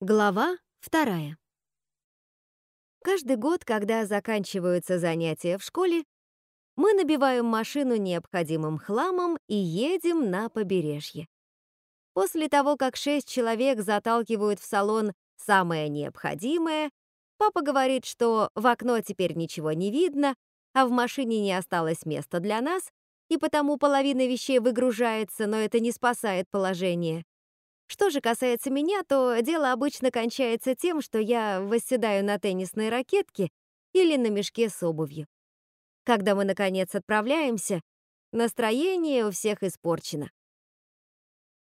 Глава вторая. Каждый год, когда заканчиваются занятия в школе, мы набиваем машину необходимым хламом и едем на побережье. После того, как шесть человек заталкивают в салон самое необходимое, папа говорит, что в окно теперь ничего не видно, а в машине не осталось места для нас, и потому половина вещей выгружается, но это не спасает положение. Что же касается меня, то дело обычно кончается тем, что я восседаю на теннисной ракетке или на мешке с обувью. Когда мы, наконец, отправляемся, настроение у всех испорчено.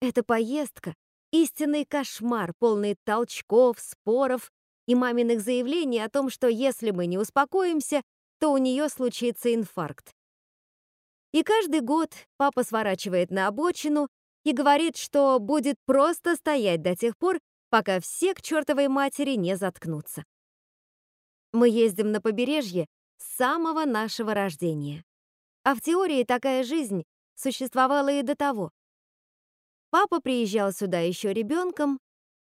Эта поездка — истинный кошмар, полный толчков, споров и маминых заявлений о том, что если мы не успокоимся, то у нее случится инфаркт. И каждый год папа сворачивает на обочину и говорит, что будет просто стоять до тех пор, пока все к чертовой матери не заткнутся. Мы ездим на побережье с самого нашего рождения. А в теории такая жизнь существовала и до того. Папа приезжал сюда еще ребенком,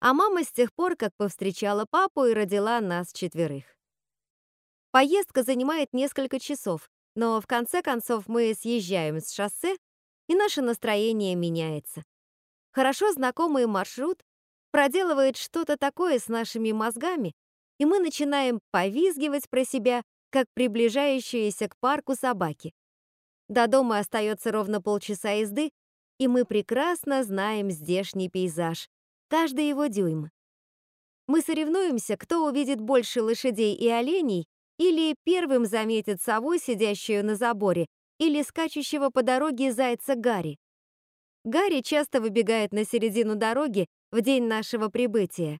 а мама с тех пор, как повстречала папу и родила нас четверых. Поездка занимает несколько часов, но в конце концов мы съезжаем с шоссе и наше настроение меняется. Хорошо знакомый маршрут проделывает что-то такое с нашими мозгами, и мы начинаем повизгивать про себя, как приближающиеся к парку собаки. До дома остается ровно полчаса езды, и мы прекрасно знаем здешний пейзаж, каждый его дюйм. Мы соревнуемся, кто увидит больше лошадей и оленей, или первым заметит сову, сидящую на заборе, или скачущего по дороге зайца Гарри. Гарри часто выбегает на середину дороги в день нашего прибытия,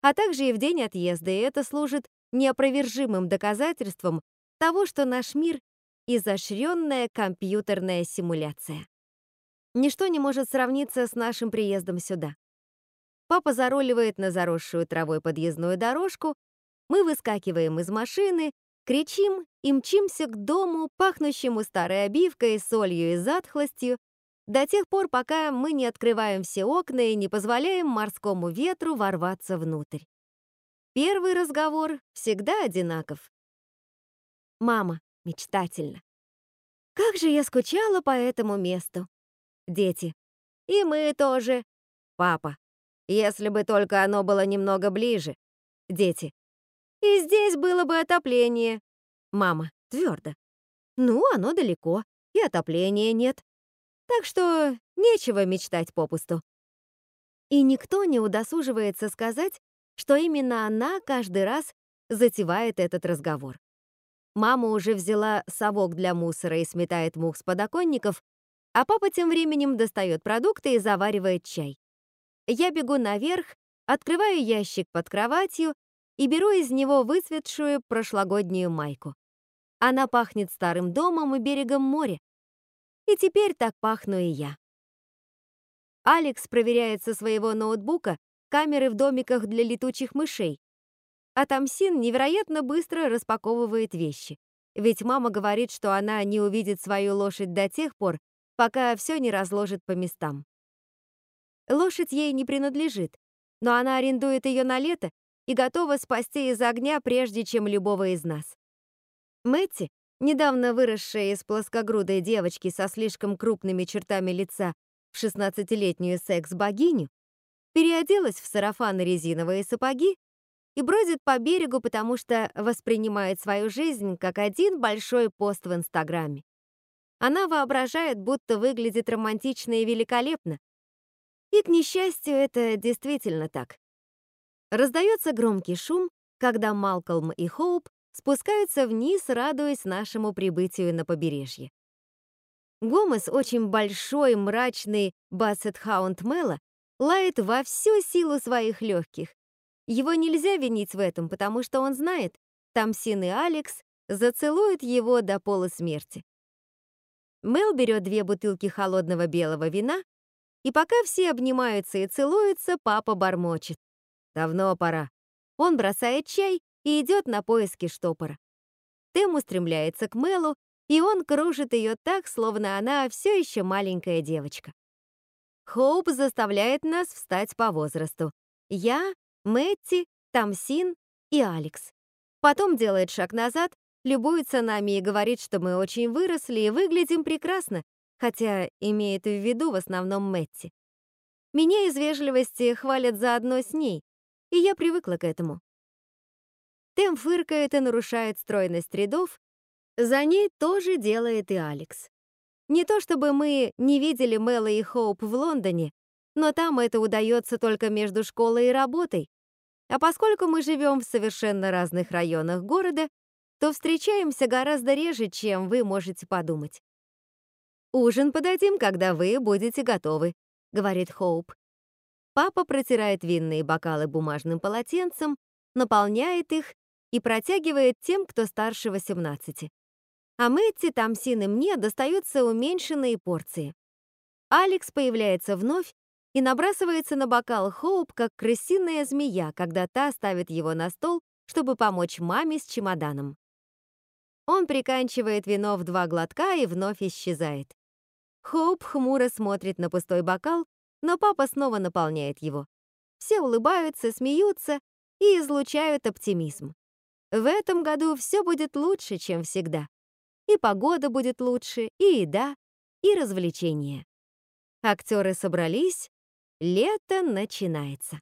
а также и в день отъезда, и это служит неопровержимым доказательством того, что наш мир — изощренная компьютерная симуляция. Ничто не может сравниться с нашим приездом сюда. Папа заруливает на заросшую травой подъездную дорожку, мы выскакиваем из машины Кричим и мчимся к дому, пахнущему старой обивкой, солью и затхлостью, до тех пор, пока мы не открываем все окна и не позволяем морскому ветру ворваться внутрь. Первый разговор всегда одинаков. Мама, мечтательно. Как же я скучала по этому месту. Дети. И мы тоже. Папа. Если бы только оно было немного ближе. Дети. И здесь было бы отопление. Мама, твердо. Ну, оно далеко, и отопления нет. Так что нечего мечтать попусту. И никто не удосуживается сказать, что именно она каждый раз затевает этот разговор. Мама уже взяла совок для мусора и сметает мух с подоконников, а папа тем временем достает продукты и заваривает чай. Я бегу наверх, открываю ящик под кроватью и беру из него выцветшую прошлогоднюю майку. Она пахнет старым домом и берегом моря. И теперь так пахну и я. Алекс проверяет со своего ноутбука камеры в домиках для летучих мышей. А Тамсин невероятно быстро распаковывает вещи. Ведь мама говорит, что она не увидит свою лошадь до тех пор, пока все не разложит по местам. Лошадь ей не принадлежит, но она арендует ее на лето и готова спасти из огня прежде, чем любого из нас. Мэтти, недавно выросшая из плоскогрудой девочки со слишком крупными чертами лица в 16-летнюю секс-богиню, переоделась в сарафан и резиновые сапоги и бродит по берегу, потому что воспринимает свою жизнь как один большой пост в Инстаграме. Она воображает, будто выглядит романтично и великолепно. И, к несчастью, это действительно так. Раздается громкий шум, когда Малкольм и Хоуп спускаются вниз, радуясь нашему прибытию на побережье. Гомес, очень большой, мрачный бассет-хаунд Мэла, лает во всю силу своих легких. Его нельзя винить в этом, потому что он знает, Тамсин и Алекс зацелуют его до полусмерти. Мел берет две бутылки холодного белого вина, и пока все обнимаются и целуются, папа бормочет. Давно пора. Он бросает чай и идет на поиски штопора. Тем устремляется к Мэлу, и он кружит ее так, словно она все еще маленькая девочка. Хоуп заставляет нас встать по возрасту. Я, Мэтти, Тамсин и Алекс. Потом делает шаг назад, любуется нами и говорит, что мы очень выросли и выглядим прекрасно, хотя имеет в виду в основном Мэтти. Меня из вежливости хвалят заодно с ней, и я привыкла к этому. Тем фыркает и нарушает стройность рядов, за ней тоже делает и Алекс. Не то чтобы мы не видели Мэла и Хоуп в Лондоне, но там это удается только между школой и работой. А поскольку мы живем в совершенно разных районах города, то встречаемся гораздо реже, чем вы можете подумать. «Ужин подадим, когда вы будете готовы», — говорит Хоуп. Папа протирает винные бокалы бумажным полотенцем, наполняет их и протягивает тем, кто старше 18. А Мэтти, Тамсин и мне достаются уменьшенные порции. Алекс появляется вновь и набрасывается на бокал Хоуп, как крысиная змея, когда та ставит его на стол, чтобы помочь маме с чемоданом. Он приканчивает вино в два глотка и вновь исчезает. Хоуп хмуро смотрит на пустой бокал, но папа снова наполняет его. Все улыбаются, смеются и излучают оптимизм. В этом году все будет лучше, чем всегда. И погода будет лучше, и еда, и развлечения. Актеры собрались, Лето начинается.